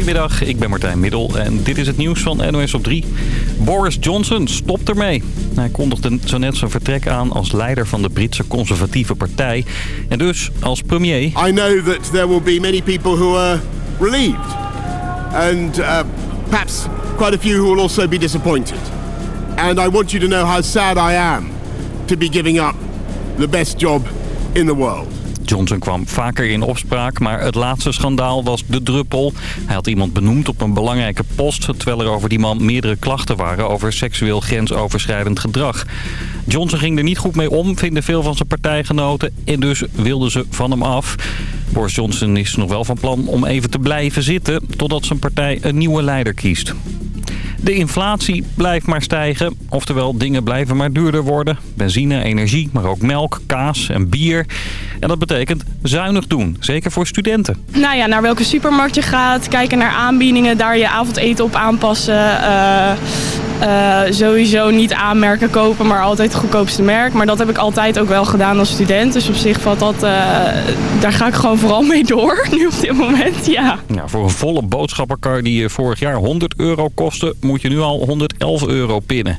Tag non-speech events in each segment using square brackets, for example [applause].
Goedemiddag, ik ben Martijn Middel en dit is het nieuws van NOS op 3. Boris Johnson stopt ermee. Hij kondigde zo net zijn vertrek aan als leider van de Britse conservatieve partij. En dus als premier. I know that there will be many people who are relieved. And uh, perhaps quite a few who will also be disappointed. And I want you to know how sad I am to be giving up the best job in the world. Johnson kwam vaker in opspraak, maar het laatste schandaal was de druppel. Hij had iemand benoemd op een belangrijke post... terwijl er over die man meerdere klachten waren over seksueel grensoverschrijdend gedrag. Johnson ging er niet goed mee om, vinden veel van zijn partijgenoten... en dus wilden ze van hem af. Boris Johnson is nog wel van plan om even te blijven zitten... totdat zijn partij een nieuwe leider kiest. De inflatie blijft maar stijgen. Oftewel, dingen blijven maar duurder worden. Benzine, energie, maar ook melk, kaas en bier. En dat betekent zuinig doen. Zeker voor studenten. Nou ja, naar welke supermarkt je gaat. Kijken naar aanbiedingen. Daar je avondeten op aanpassen. Uh, uh, sowieso niet aanmerken kopen, maar altijd het goedkoopste merk. Maar dat heb ik altijd ook wel gedaan als student. Dus op zich valt dat, uh, daar ga ik gewoon vooral mee door [laughs] nu op dit moment, ja. Voor een volle boodschappenkar die vorig jaar 100 euro kostte, moet je nu al 111 euro pinnen.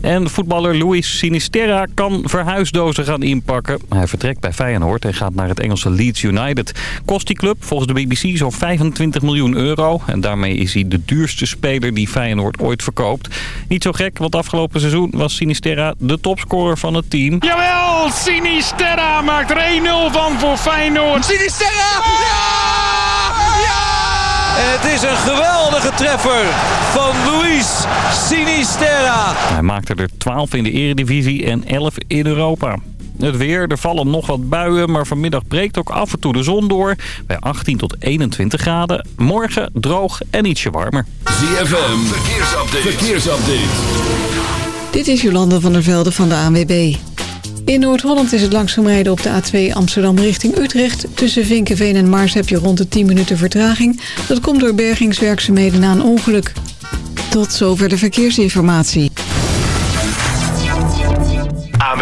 En voetballer Luis Sinisterra kan verhuisdozen gaan inpakken. Hij vertrekt bij Feyenoord en gaat naar het Engelse Leeds United. Kost die club volgens de BBC zo'n 25 miljoen euro. En daarmee is hij de duurste speler die Feyenoord ooit verkoopt. Niet zo gek, want afgelopen seizoen was Sinisterra de topscorer van het team. Jawel, Sinisterra maakt er 1-0 van voor Feyenoord. Sinisterra! Ja! Ja! Het is een geweldige treffer van Luis Sinisterra. Hij maakte er 12 in de eredivisie en 11 in Europa. Het weer, er vallen nog wat buien, maar vanmiddag breekt ook af en toe de zon door. Bij 18 tot 21 graden. Morgen droog en ietsje warmer. ZFM, verkeersupdate. verkeersupdate. Dit is Jolanda van der Velde van de ANWB. In Noord-Holland is het langzaam rijden op de A2 Amsterdam richting Utrecht. Tussen Vinkenveen en Mars heb je rond de 10 minuten vertraging. Dat komt door bergingswerkzaamheden na een ongeluk. Tot zover de verkeersinformatie.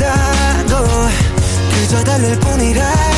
몰라도 그저 달랠 뿐이라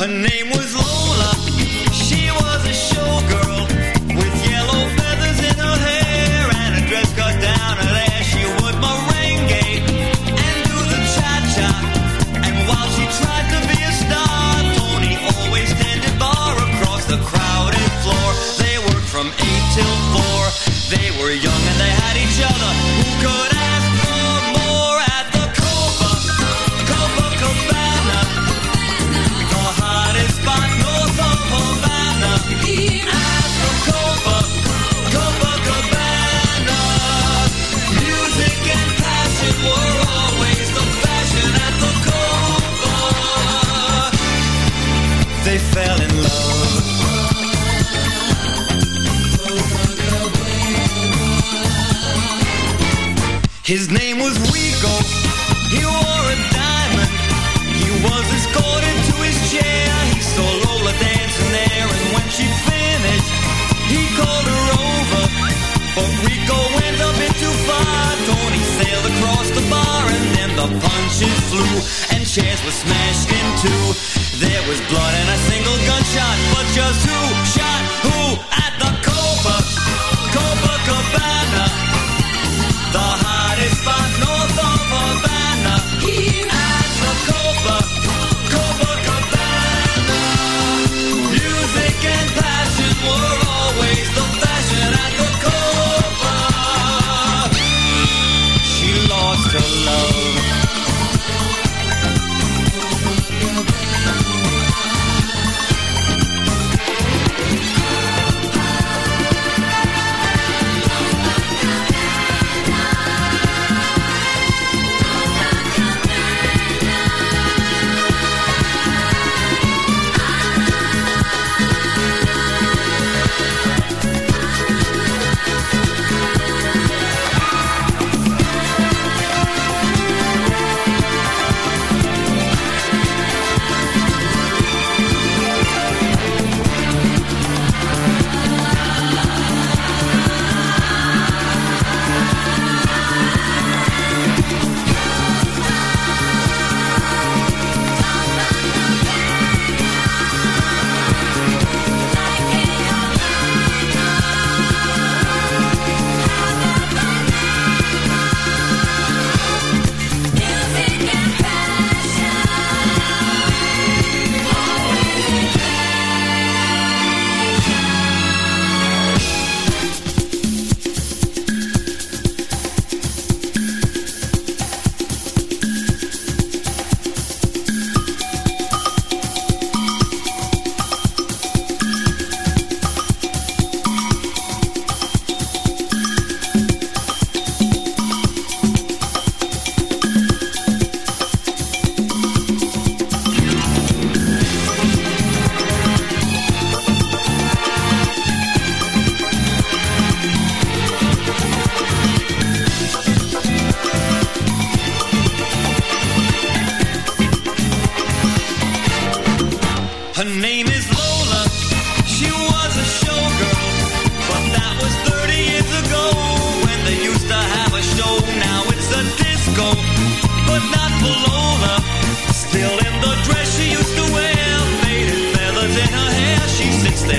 Her name was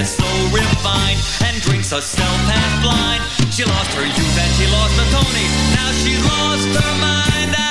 is refined and drinks herself half blind. She lost her youth and she lost her Tony. Now she lost her mind.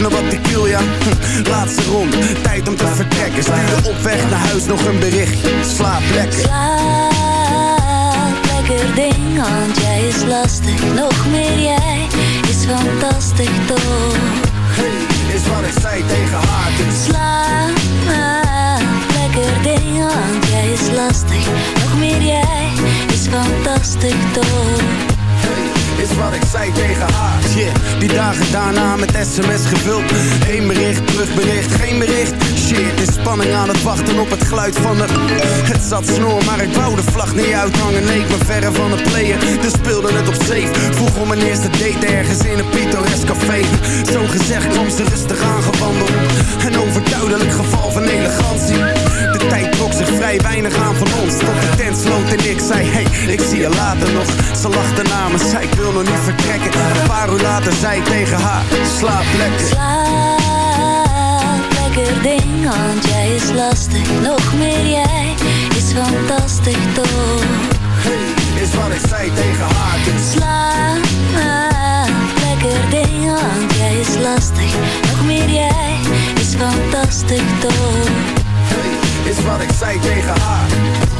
naar wat wil, ja. Hm, [laughs] Laatste rond, tijd om te vertrekken. Stuur op weg naar huis nog een berichtje. Slaap lekker. Slaap, lekker ding, want jij is lastig. Nog meer jij is fantastisch toch? Hey, is wat ik zei tegen haar. Dus Slaap, lekker ding, want jij is lastig. Nog meer jij is fantastisch toch? Wat ik zei tegen haar. Yeah, die dagen daarna met sms gevuld. Eén bericht, terugbericht, geen bericht. Shit, is spanning aan het wachten op het geluid van de... Het zat snor, maar ik wou de vlag niet uithangen. Nee, ik ben verre van het player, dus speelde het op safe. Vroeg om mijn eerste date ergens in een pittoresk ik zie je later nog. Ze lachte namen. zei ik wil nog niet vertrekken. Een paar uur later zei ik tegen haar, slaap lekker. Slaap lekker ding, want jij is lastig. Nog meer jij, is fantastisch toch? Hey, is wat ik zei tegen haar. Slaap lekker ding, want jij is lastig. Nog meer jij, is fantastisch toch? Hey, is wat ik zei tegen haar.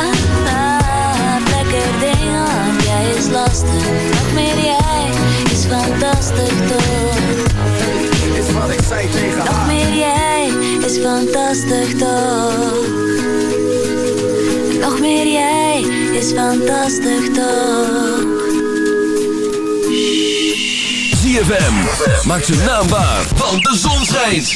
jij is lastig. Nog meer jij is fantastisch toch? Is wat ik zei tegen Nog haar meer jij is fantastisch toch? Nog meer jij is fantastisch toch? ZFM. Maak zijn naam waar, want de zon schijnt.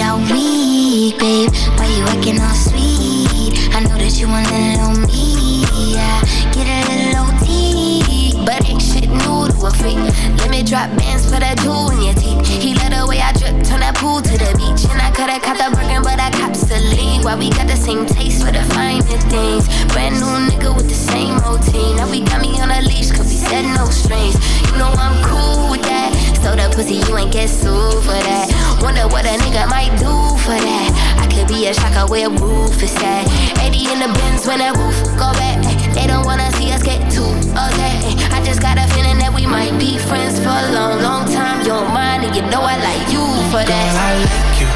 Hit all week, babe. Why you acting all sweet? I know that you want a little me. Yeah, get a little OT. But ain't shit new to a freak. Let me drop bands for that jewel in your teeth. He let the way I drip, turn that pool to the beach. And I coulda caught the Birkin, but I cops the lead. Why we got the same taste for the finer things? Brand new nigga with the same routine. Now we got me on a leash, cause we said no strings. You know I'm cool with that. So the pussy, you ain't get sued for that. Wonder what a nigga might do for that. I could be a shocker where roof is at. 80 in the bins when that roof go back. They don't wanna see us get too okay. I just got a feeling that we might be friends for a long, long time. You don't mind, and you know I like you for that. Girl, I like you,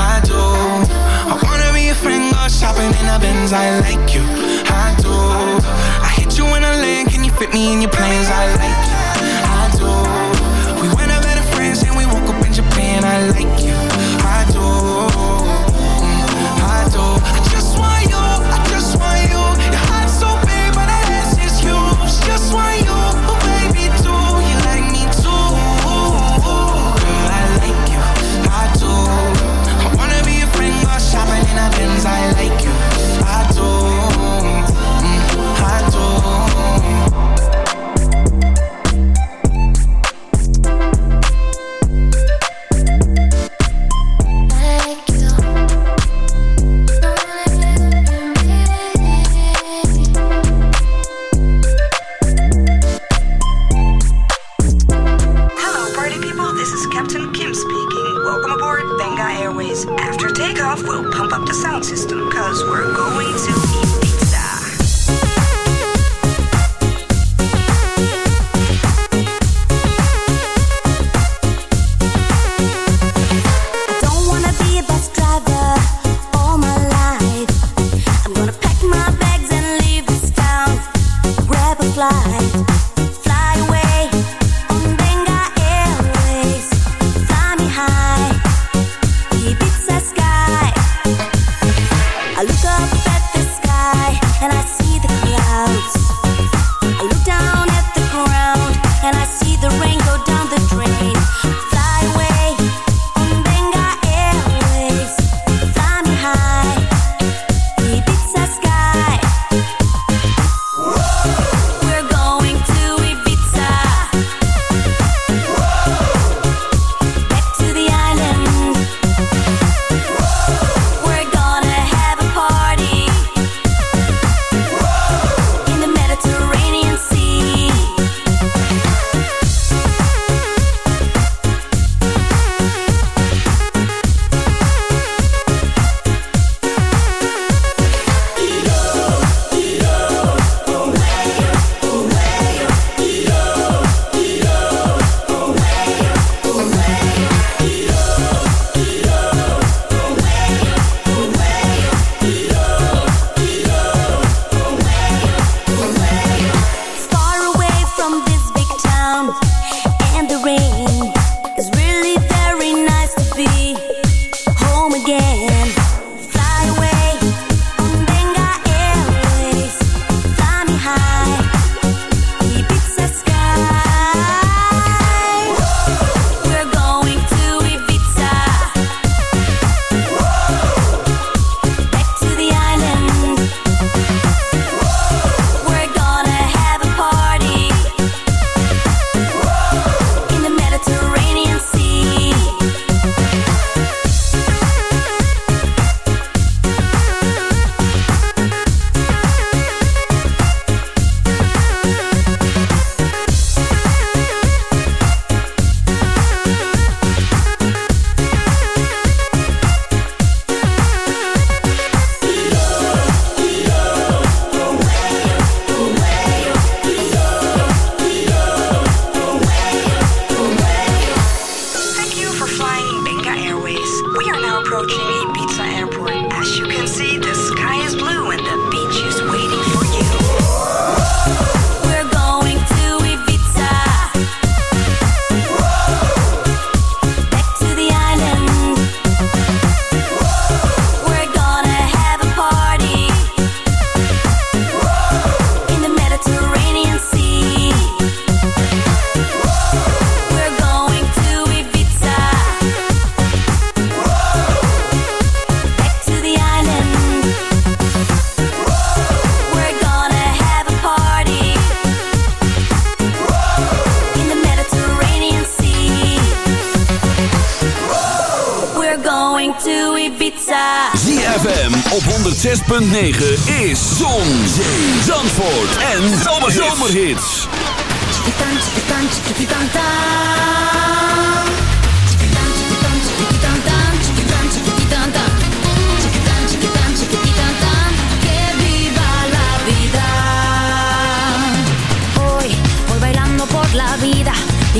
I do. I wanna be a friend, go shopping in a Benz. I like you, I do. I hit you in a lane, can you fit me in your plans? I like you, I do. Japan. I like you,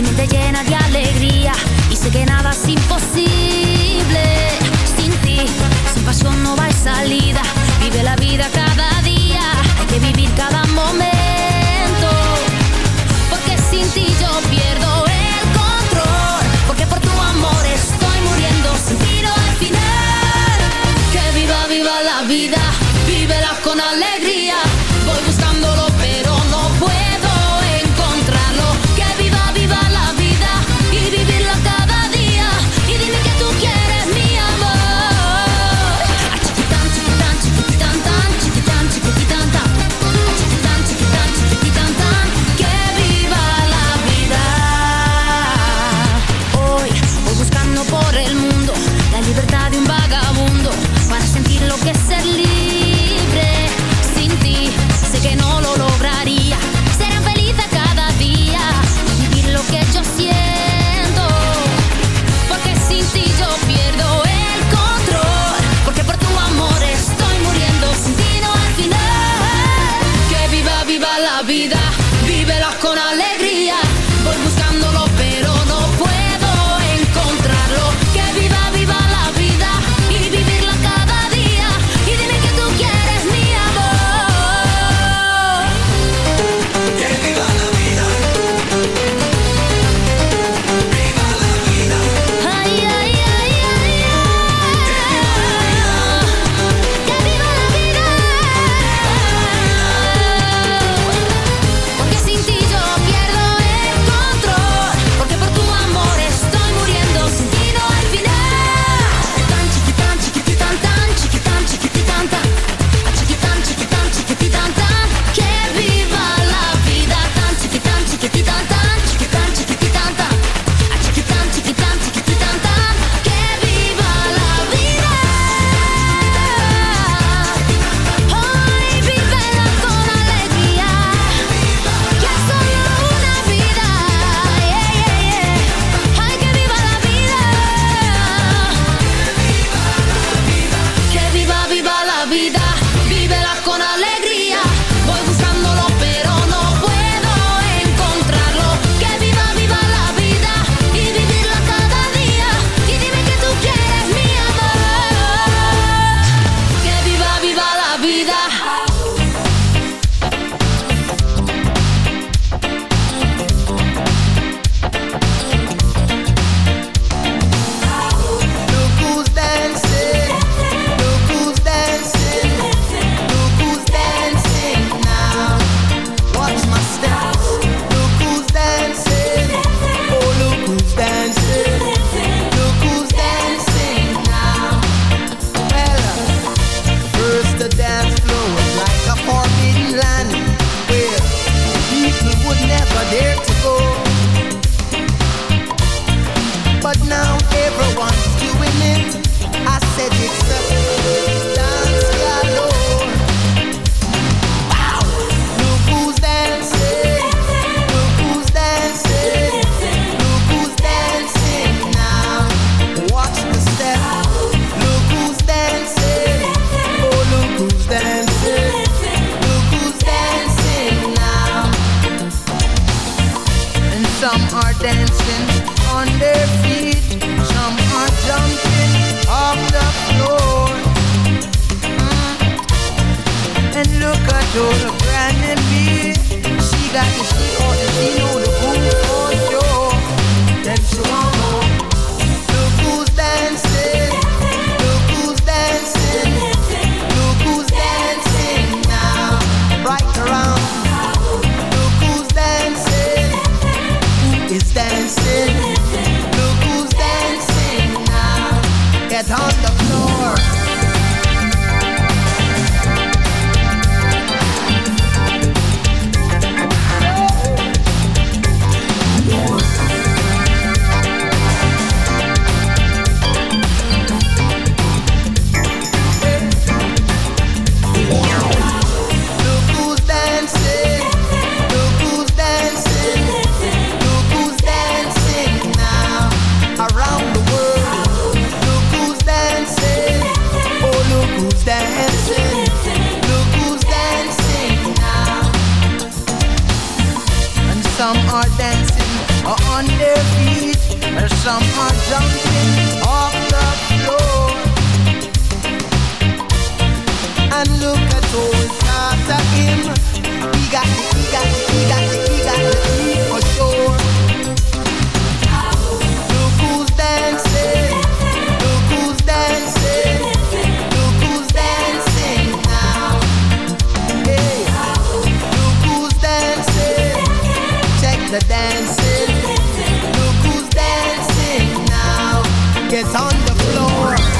y me te llena de alegría. Y sé que nada es imposible sin ti, sin pasión no va salida, vive la vida cada one day. door.